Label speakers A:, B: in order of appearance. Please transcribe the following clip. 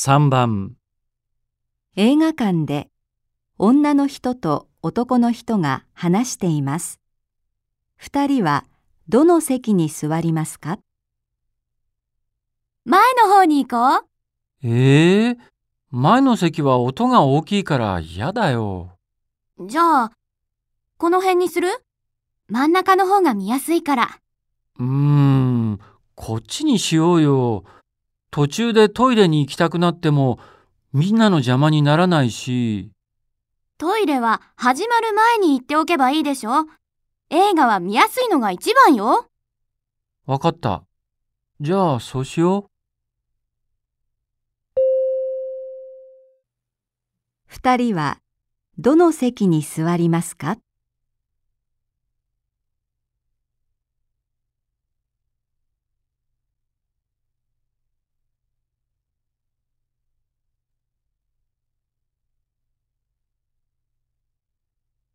A: 3番
B: 映画館で女の人と男の人が話しています。二人はどの席に座りますか？
C: 前の方に行こう。
A: ええ前の席は音が大きいから嫌だよ。
C: じゃあ、この辺にする？真ん中の方が見やすいから。
A: うーん、こっちにしようよ。途中でトイレに行きたくなっても、みんなの邪魔にならないし。
C: トイレは始まる前に行っておけばいいでしょ？映画は見やすいのが一番よ。
A: わかった。じゃあ、そうしよう。
B: 二人はどの席に座りますか？